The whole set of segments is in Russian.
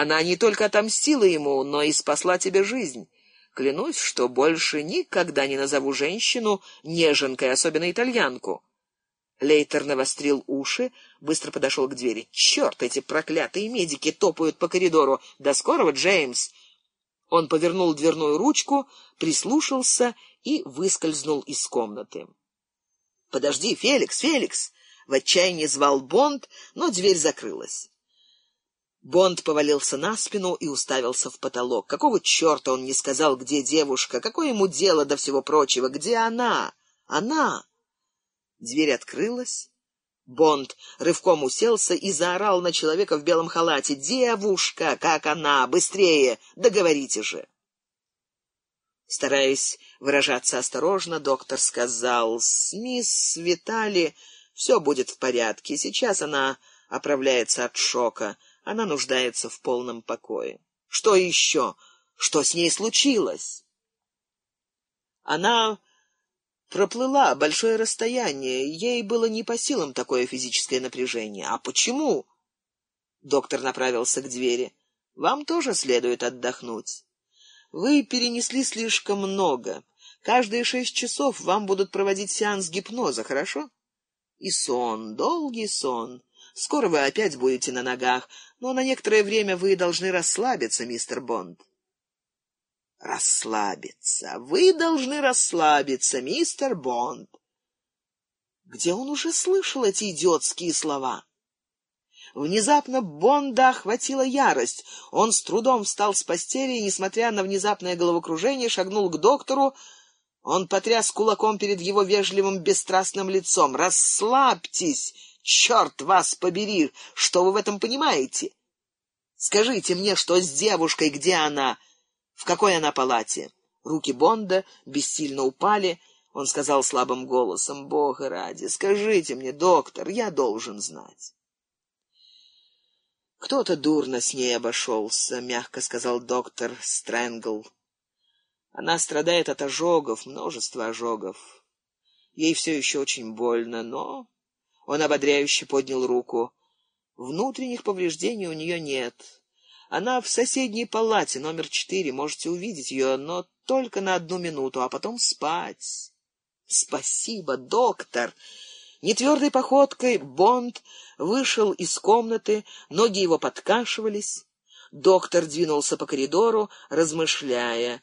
Она не только отомстила ему, но и спасла тебе жизнь. Клянусь, что больше никогда не назову женщину неженкой, особенно итальянку. Лейтер навострил уши, быстро подошел к двери. Черт, эти проклятые медики топают по коридору. До скорого, Джеймс. Он повернул дверную ручку, прислушался и выскользнул из комнаты. Подожди, Феликс, Феликс, в отчаянии звал Бонд, но дверь закрылась. Бонд повалился на спину и уставился в потолок. Какого черта он не сказал, где девушка? Какое ему дело до всего прочего? Где она? Она. Дверь открылась. Бонд рывком уселся и заорал на человека в белом халате: "Девушка, как она? Быстрее, договорите же!" Стараясь выражаться осторожно, доктор сказал: "С мисс Витали все будет в порядке. Сейчас она оправляется от шока. Она нуждается в полном покое. Что еще? Что с ней случилось? Она проплыла большое расстояние. Ей было не по силам такое физическое напряжение. А почему? Доктор направился к двери. Вам тоже следует отдохнуть. Вы перенесли слишком много. Каждые шесть часов вам будут проводить сеанс гипноза, хорошо? И сон, долгий сон. Скоро вы опять будете на ногах, но на некоторое время вы должны расслабиться, мистер Бонд. Расслабиться. Вы должны расслабиться, мистер Бонд. Где он уже слышал эти идиотские слова? Внезапно Бонда охватила ярость. Он с трудом встал с постели и, несмотря на внезапное головокружение, шагнул к доктору. Он потряс кулаком перед его вежливым бесстрастным лицом. Расслабьтесь, черт вас побери, что вы в этом понимаете? Скажите мне, что с девушкой, где она? В какой она палате? Руки Бонда бессильно упали. Он сказал слабым голосом: "Бога ради, скажите мне, доктор, я должен знать". Кто-то дурно с ней обошелся, мягко сказал доктор Стрэнгл. Она страдает от ожогов, множество ожогов. Ей все еще очень больно, но он ободряюще поднял руку. Внутренних повреждений у нее нет. Она в соседней палате номер четыре, можете увидеть ее, но только на одну минуту, а потом спать. Спасибо, доктор. Нетвердой походкой Бонд вышел из комнаты, ноги его подкашивались. Доктор двинулся по коридору, размышляя: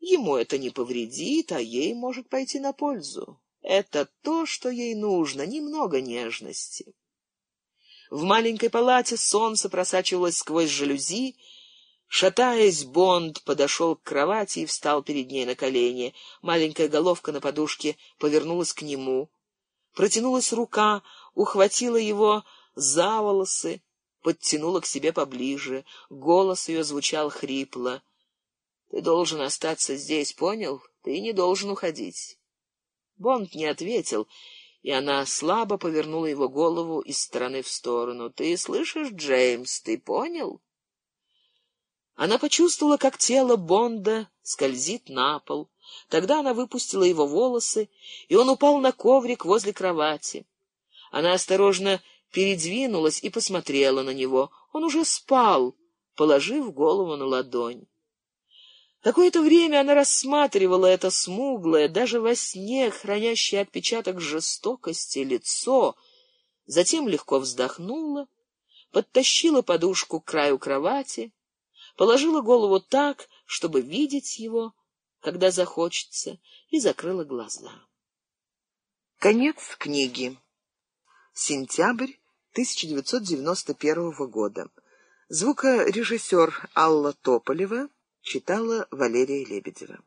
ему это не повредит, а ей может пойти на пользу. Это то, что ей нужно, немного нежности. В маленькой палате солнце просачивалось сквозь жалюзи. Шатаясь, Бонд подошел к кровати и встал перед ней на колени. Маленькая головка на подушке повернулась к нему. Протянулась рука, ухватила его за волосы, подтянула к себе поближе. Голос ее звучал хрипло. Ты должен остаться здесь, понял? Ты не должен уходить. Бонд не ответил, и она слабо повернула его голову из стороны в сторону. Ты слышишь, Джеймс, ты понял? Она почувствовала, как тело Бонда скользит на пол. Тогда она выпустила его волосы, и он упал на коврик возле кровати. Она осторожно передвинулась и посмотрела на него. Он уже спал, положив голову на ладонь. Какое-то время она рассматривала это смуглое, даже во сне хранящее отпечаток жестокости лицо, затем легко вздохнула, подтащила подушку к краю кровати, положила голову так, чтобы видеть его, когда захочется, и закрыла глаза. Конец книги. Сентябрь 1991 года. Звукорежиссер Алла Тополева Читала Валерия Лебедева.